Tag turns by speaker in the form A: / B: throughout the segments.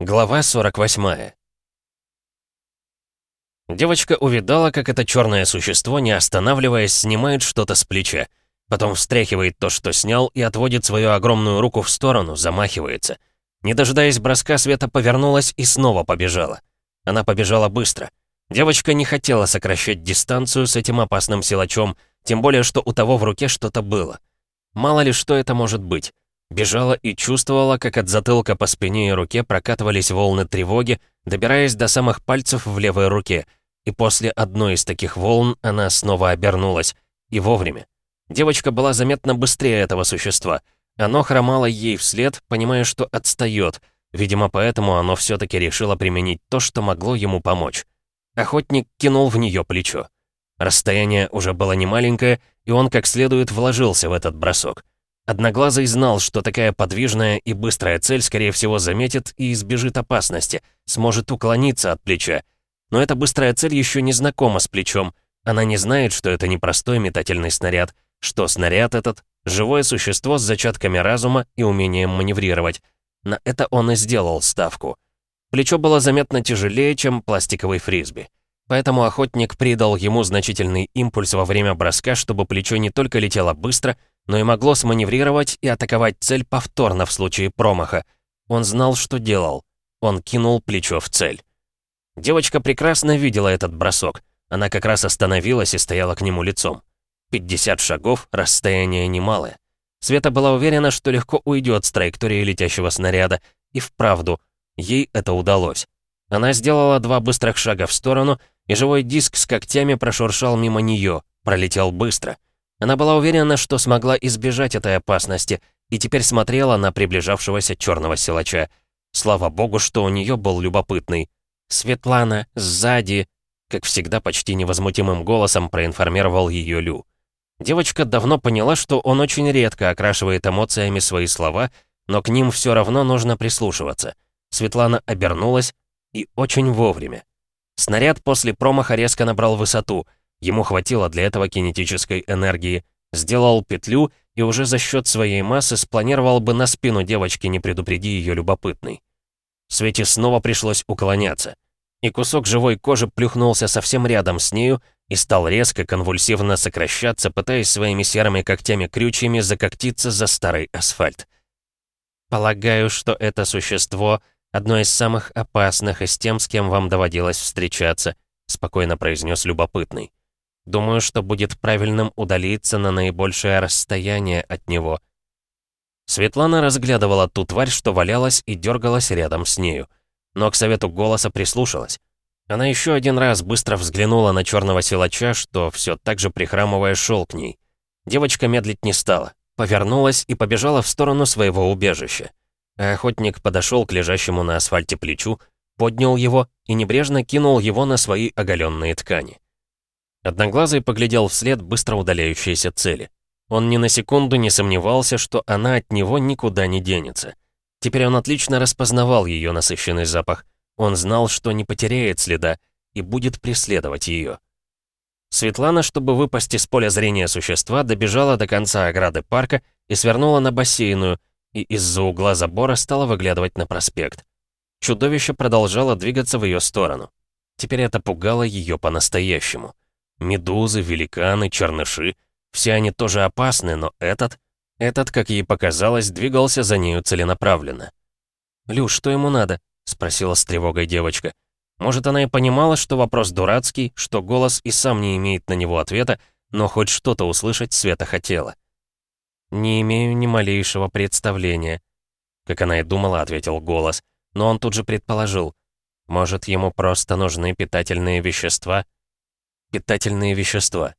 A: Глава 48 Девочка увидала, как это черное существо, не останавливаясь, снимает что-то с плеча. Потом встряхивает то, что снял, и отводит свою огромную руку в сторону, замахивается. Не дожидаясь броска, Света повернулась и снова побежала. Она побежала быстро. Девочка не хотела сокращать дистанцию с этим опасным силачом, тем более, что у того в руке что-то было. Мало ли, что это может быть. Бежала и чувствовала, как от затылка по спине и руке прокатывались волны тревоги, добираясь до самых пальцев в левой руке. И после одной из таких волн она снова обернулась. И вовремя. Девочка была заметно быстрее этого существа. Оно хромало ей вслед, понимая, что отстает. Видимо, поэтому оно все-таки решило применить то, что могло ему помочь. Охотник кинул в нее плечо. Расстояние уже было немаленькое, и он как следует вложился в этот бросок. Одноглазый знал, что такая подвижная и быстрая цель, скорее всего, заметит и избежит опасности, сможет уклониться от плеча. Но эта быстрая цель еще не знакома с плечом. Она не знает, что это не простой метательный снаряд, что снаряд этот — живое существо с зачатками разума и умением маневрировать. На это он и сделал ставку. Плечо было заметно тяжелее, чем пластиковый фрисби. Поэтому охотник придал ему значительный импульс во время броска, чтобы плечо не только летело быстро, но и могло сманеврировать и атаковать цель повторно в случае промаха. Он знал, что делал. Он кинул плечо в цель. Девочка прекрасно видела этот бросок. Она как раз остановилась и стояла к нему лицом. 50 шагов, расстояние немалое. Света была уверена, что легко уйдет с траектории летящего снаряда, и вправду, ей это удалось. Она сделала два быстрых шага в сторону, и живой диск с когтями прошуршал мимо нее, пролетел быстро — она была уверена, что смогла избежать этой опасности, и теперь смотрела на приближавшегося черного силача. Слава богу, что у нее был любопытный. «Светлана, сзади!» Как всегда, почти невозмутимым голосом проинформировал ее Лю. Девочка давно поняла, что он очень редко окрашивает эмоциями свои слова, но к ним все равно нужно прислушиваться. Светлана обернулась и очень вовремя. Снаряд после промаха резко набрал высоту — Ему хватило для этого кинетической энергии. Сделал петлю и уже за счет своей массы спланировал бы на спину девочки, не предупреди ее любопытный. Свете снова пришлось уклоняться. И кусок живой кожи плюхнулся совсем рядом с нею и стал резко, конвульсивно сокращаться, пытаясь своими серыми когтями-крючьями закоктиться за старый асфальт. «Полагаю, что это существо — одно из самых опасных из тем, с кем вам доводилось встречаться», — спокойно произнес любопытный. Думаю, что будет правильным удалиться на наибольшее расстояние от него. Светлана разглядывала ту тварь, что валялась и дергалась рядом с нею. Но к совету голоса прислушалась. Она еще один раз быстро взглянула на черного силача, что все так же прихрамывая шел к ней. Девочка медлить не стала, повернулась и побежала в сторону своего убежища. Охотник подошел к лежащему на асфальте плечу, поднял его и небрежно кинул его на свои оголенные ткани. Одноглазый поглядел вслед быстро удаляющейся цели. Он ни на секунду не сомневался, что она от него никуда не денется. Теперь он отлично распознавал ее насыщенный запах. Он знал, что не потеряет следа и будет преследовать ее. Светлана, чтобы выпасть из поля зрения существа, добежала до конца ограды парка и свернула на бассейную, и из-за угла забора стала выглядывать на проспект. Чудовище продолжало двигаться в ее сторону. Теперь это пугало ее по-настоящему. Медузы, великаны, черныши. Все они тоже опасны, но этот... Этот, как ей показалось, двигался за нею целенаправленно. «Люш, что ему надо?» — спросила с тревогой девочка. Может, она и понимала, что вопрос дурацкий, что голос и сам не имеет на него ответа, но хоть что-то услышать Света хотела. «Не имею ни малейшего представления», — как она и думала, ответил голос, но он тут же предположил. «Может, ему просто нужны питательные вещества?» питательные вещества.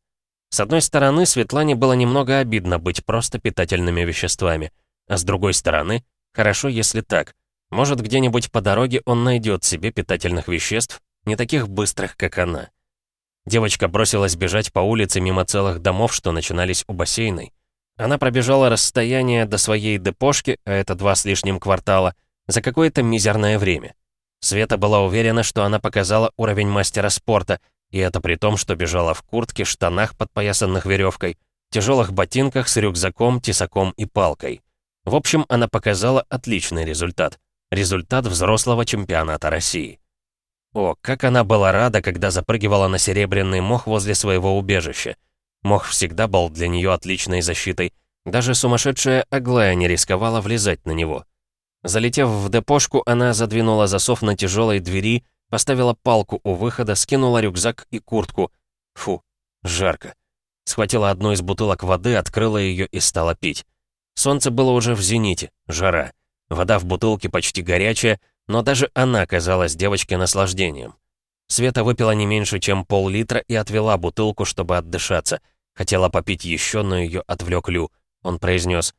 A: С одной стороны, Светлане было немного обидно быть просто питательными веществами, а с другой стороны, хорошо, если так. Может, где-нибудь по дороге он найдет себе питательных веществ, не таких быстрых, как она. Девочка бросилась бежать по улице мимо целых домов, что начинались у бассейной. Она пробежала расстояние до своей депошки, а это два с лишним квартала, за какое-то мизерное время. Света была уверена, что она показала уровень мастера спорта, и это при том, что бежала в куртке, штанах, подпоясанных веревкой, тяжелых ботинках с рюкзаком, тесаком и палкой. В общем, она показала отличный результат. Результат взрослого чемпионата России. О, как она была рада, когда запрыгивала на серебряный мох возле своего убежища. Мох всегда был для нее отличной защитой. Даже сумасшедшая Аглая не рисковала влезать на него. Залетев в депошку, она задвинула засов на тяжелой двери, поставила палку у выхода, скинула рюкзак и куртку. Фу, жарко. Схватила одну из бутылок воды, открыла ее и стала пить. Солнце было уже в зените, жара. Вода в бутылке почти горячая, но даже она казалась девочке наслаждением. Света выпила не меньше, чем пол-литра и отвела бутылку, чтобы отдышаться. Хотела попить еще, но ее отвлек Лю. Он произнес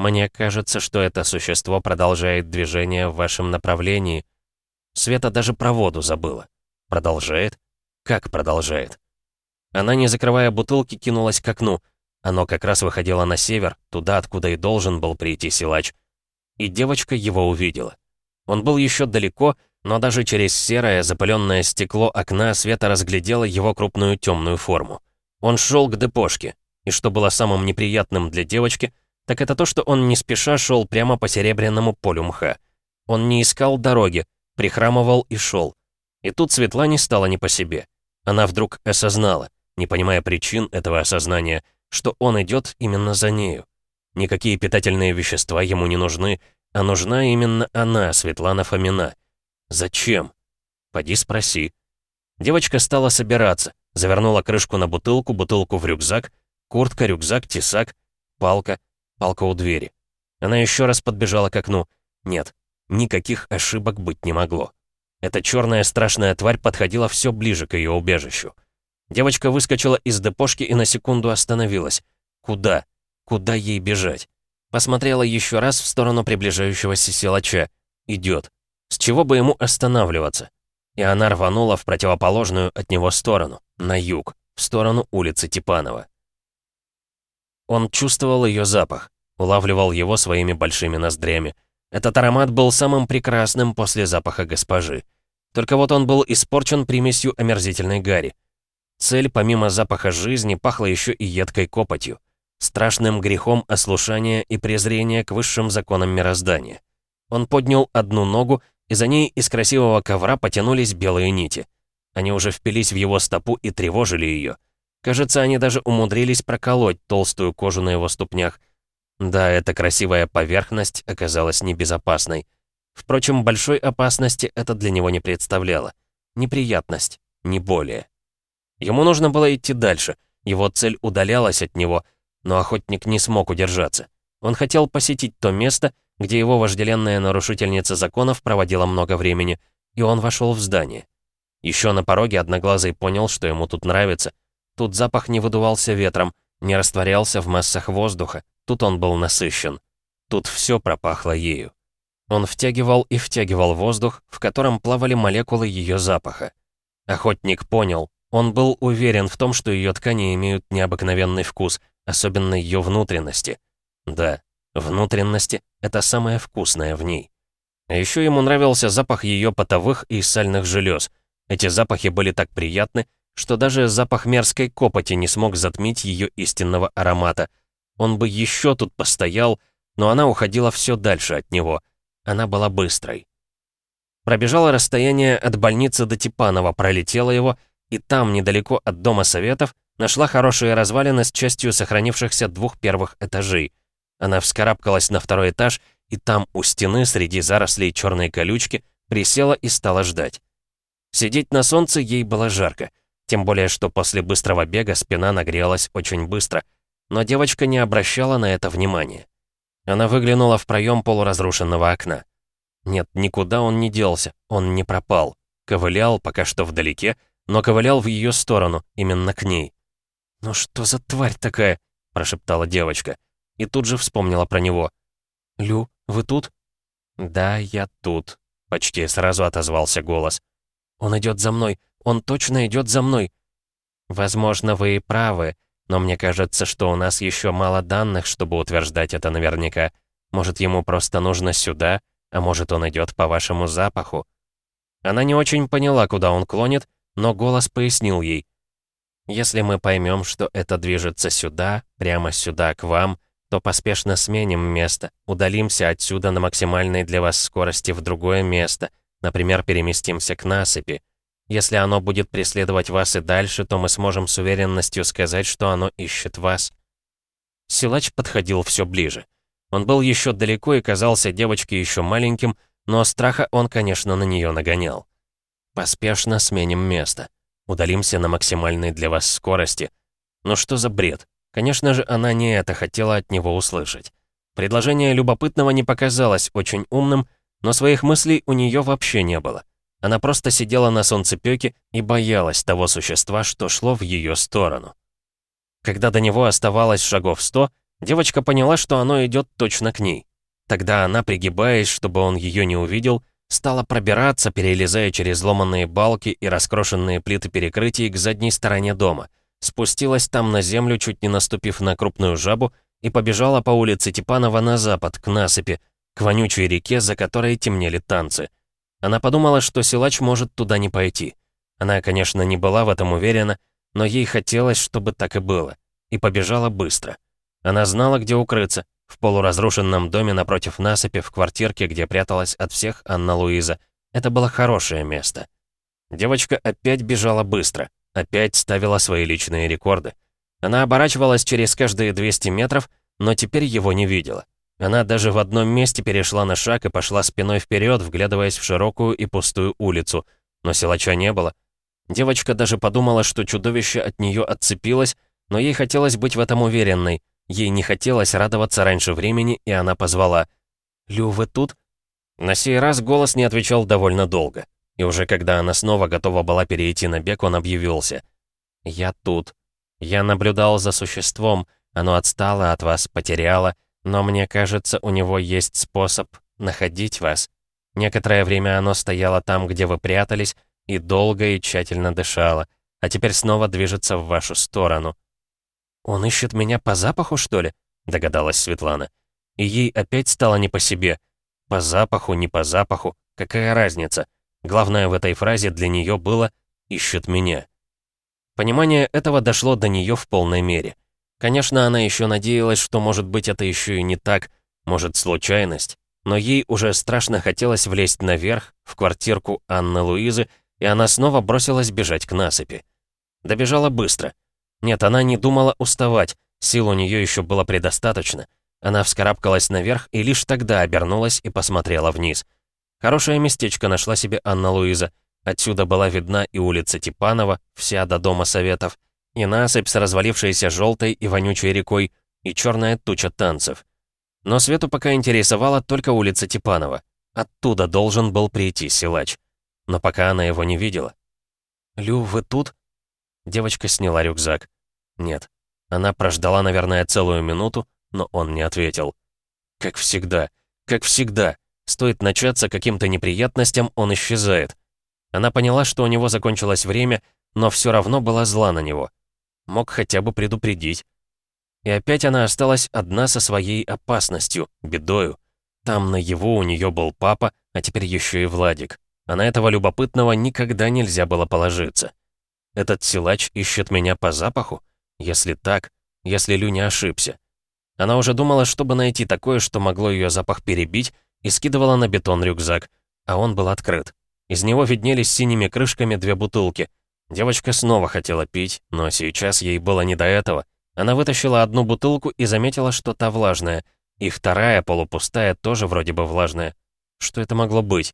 A: мне кажется, что это существо продолжает движение в вашем направлении. Света даже про воду забыла. Продолжает? Как продолжает? Она, не закрывая бутылки, кинулась к окну. Оно как раз выходило на север, туда, откуда и должен был прийти силач. И девочка его увидела. Он был еще далеко, но даже через серое, запыленное стекло окна Света разглядела его крупную темную форму. Он шел к депошке, и что было самым неприятным для девочки, так это то, что он не спеша шел прямо по серебряному полю мха. Он не искал дороги, прихрамывал и шел. И тут Светлане стало не по себе. Она вдруг осознала, не понимая причин этого осознания, что он идет именно за нею. Никакие питательные вещества ему не нужны, а нужна именно она, Светлана Фомина. Зачем? Поди спроси. Девочка стала собираться, завернула крышку на бутылку, бутылку в рюкзак, куртка, рюкзак, тесак, палка — Палка у двери. Она еще раз подбежала к окну. Нет, никаких ошибок быть не могло. Эта черная страшная тварь подходила все ближе к ее убежищу. Девочка выскочила из депошки и на секунду остановилась. Куда? Куда ей бежать? Посмотрела еще раз в сторону приближающегося силача. Идет. С чего бы ему останавливаться? И она рванула в противоположную от него сторону, на юг, в сторону улицы Типанова. Он чувствовал ее запах, улавливал его своими большими ноздрями. Этот аромат был самым прекрасным после запаха госпожи. Только вот он был испорчен примесью омерзительной гари. Цель, помимо запаха жизни, пахла еще и едкой копотью, страшным грехом ослушания и презрения к высшим законам мироздания. Он поднял одну ногу, и за ней из красивого ковра потянулись белые нити. Они уже впились в его стопу и тревожили ее. Кажется, они даже умудрились проколоть толстую кожу на его ступнях. Да, эта красивая поверхность оказалась небезопасной. Впрочем, большой опасности это для него не представляло. Неприятность, не более. Ему нужно было идти дальше. Его цель удалялась от него, но охотник не смог удержаться. Он хотел посетить то место, где его вожделенная нарушительница законов проводила много времени, и он вошел в здание. Еще на пороге Одноглазый понял, что ему тут нравится, Тут запах не выдувался ветром, не растворялся в массах воздуха, тут он был насыщен. Тут все пропахло ею. Он втягивал и втягивал воздух, в котором плавали молекулы ее запаха. Охотник понял, он был уверен в том, что ее ткани имеют необыкновенный вкус, особенно ее внутренности. Да, внутренности — это самое вкусное в ней. А еще ему нравился запах ее потовых и сальных желез. Эти запахи были так приятны, что даже запах мерзкой копоти не смог затмить ее истинного аромата. Он бы еще тут постоял, но она уходила все дальше от него. Она была быстрой. Пробежала расстояние от больницы до Типанова, пролетела его, и там, недалеко от Дома Советов, нашла хорошие развалины с частью сохранившихся двух первых этажей. Она вскарабкалась на второй этаж, и там, у стены, среди зарослей черной колючки, присела и стала ждать. Сидеть на солнце ей было жарко. Тем более, что после быстрого бега спина нагрелась очень быстро. Но девочка не обращала на это внимания. Она выглянула в проем полуразрушенного окна. Нет, никуда он не делся, он не пропал. Ковылял пока что вдалеке, но ковылял в ее сторону, именно к ней. «Ну что за тварь такая?» – прошептала девочка. И тут же вспомнила про него. «Лю, вы тут?» «Да, я тут», — почти сразу отозвался голос. «Он идет за мной. Он точно идет за мной. Возможно, вы и правы, но мне кажется, что у нас еще мало данных, чтобы утверждать это наверняка. Может, ему просто нужно сюда, а может, он идет по вашему запаху. Она не очень поняла, куда он клонит, но голос пояснил ей. Если мы поймем, что это движется сюда, прямо сюда, к вам, то поспешно сменим место, удалимся отсюда на максимальной для вас скорости в другое место, например, переместимся к насыпи. Если оно будет преследовать вас и дальше, то мы сможем с уверенностью сказать, что оно ищет вас». Силач подходил все ближе. Он был еще далеко и казался девочке еще маленьким, но страха он, конечно, на нее нагонял. «Поспешно сменим место. Удалимся на максимальной для вас скорости. Ну что за бред? Конечно же, она не это хотела от него услышать. Предложение любопытного не показалось очень умным, но своих мыслей у нее вообще не было. Она просто сидела на солнцепёке и боялась того существа, что шло в ее сторону. Когда до него оставалось шагов сто, девочка поняла, что оно идет точно к ней. Тогда она, пригибаясь, чтобы он ее не увидел, стала пробираться, перелезая через ломанные балки и раскрошенные плиты перекрытий к задней стороне дома. Спустилась там на землю, чуть не наступив на крупную жабу, и побежала по улице Типанова на запад, к насыпи, к вонючей реке, за которой темнели танцы. Она подумала, что силач может туда не пойти. Она, конечно, не была в этом уверена, но ей хотелось, чтобы так и было. И побежала быстро. Она знала, где укрыться, в полуразрушенном доме напротив насыпи, в квартирке, где пряталась от всех Анна Луиза. Это было хорошее место. Девочка опять бежала быстро, опять ставила свои личные рекорды. Она оборачивалась через каждые 200 метров, но теперь его не видела. Она даже в одном месте перешла на шаг и пошла спиной вперед, вглядываясь в широкую и пустую улицу. Но силача не было. Девочка даже подумала, что чудовище от нее отцепилось, но ей хотелось быть в этом уверенной. Ей не хотелось радоваться раньше времени, и она позвала. «Лю, вы тут?» На сей раз голос не отвечал довольно долго. И уже когда она снова готова была перейти на бег, он объявился. «Я тут. Я наблюдал за существом. Оно отстало от вас, потеряло. Но мне кажется, у него есть способ находить вас. Некоторое время оно стояло там, где вы прятались, и долго и тщательно дышало, а теперь снова движется в вашу сторону. «Он ищет меня по запаху, что ли?» — догадалась Светлана. И ей опять стало не по себе. По запаху, не по запаху, какая разница? Главное в этой фразе для нее было «ищет меня». Понимание этого дошло до нее в полной мере. Конечно, она еще надеялась, что, может быть, это еще и не так, может, случайность. Но ей уже страшно хотелось влезть наверх, в квартирку Анны Луизы, и она снова бросилась бежать к насыпи. Добежала быстро — нет, она не думала уставать, сил у нее еще было предостаточно. Она вскарабкалась наверх и лишь тогда обернулась и посмотрела вниз. Хорошее местечко нашла себе Анна Луиза. Отсюда была видна и улица Типанова, вся до Дома Советов, и насыпь с развалившейся желтой и вонючей рекой, и черная туча танцев. Но Свету пока интересовала только улица Типанова. Оттуда должен был прийти силач. Но пока она его не видела. «Лю, вы тут?» Девочка сняла рюкзак. Нет. Она прождала, наверное, целую минуту, но он не ответил. Как всегда. Как всегда. Стоит начаться каким-то неприятностям, он исчезает. Она поняла, что у него закончилось время, но все равно была зла на него. Мог хотя бы предупредить. И опять она осталась одна со своей опасностью, бедою. Там на его у нее был папа, а теперь еще и Владик. А на этого любопытного никогда нельзя было положиться. Этот силач ищет меня по запаху? Если так, если Лю не ошибся. Она уже думала, чтобы найти такое, что могло ее запах перебить, и скидывала на бетон рюкзак, а он был открыт. Из него виднелись синими крышками две бутылки. Девочка снова хотела пить, но сейчас ей было не до этого. Она вытащила одну бутылку и заметила, что та влажная, и вторая, полупустая, тоже вроде бы влажная. Что это могло быть?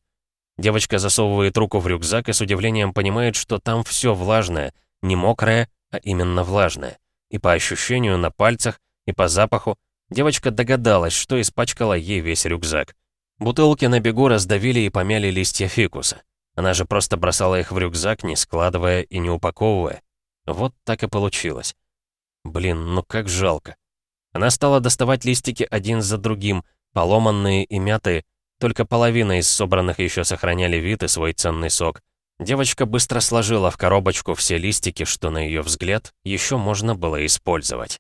A: Девочка засовывает руку в рюкзак и с удивлением понимает, что там все влажное, не мокрое, а именно влажное. И по ощущению на пальцах, и по запаху, девочка догадалась, что испачкала ей весь рюкзак. Бутылки на бегу раздавили и помяли листья фикуса. Она же просто бросала их в рюкзак, не складывая и не упаковывая. Вот так и получилось. Блин, ну как жалко. Она стала доставать листики один за другим, поломанные и мятые, только половина из собранных еще сохраняли вид и свой ценный сок. Девочка быстро сложила в коробочку все листики, что, на ее взгляд, еще можно было использовать.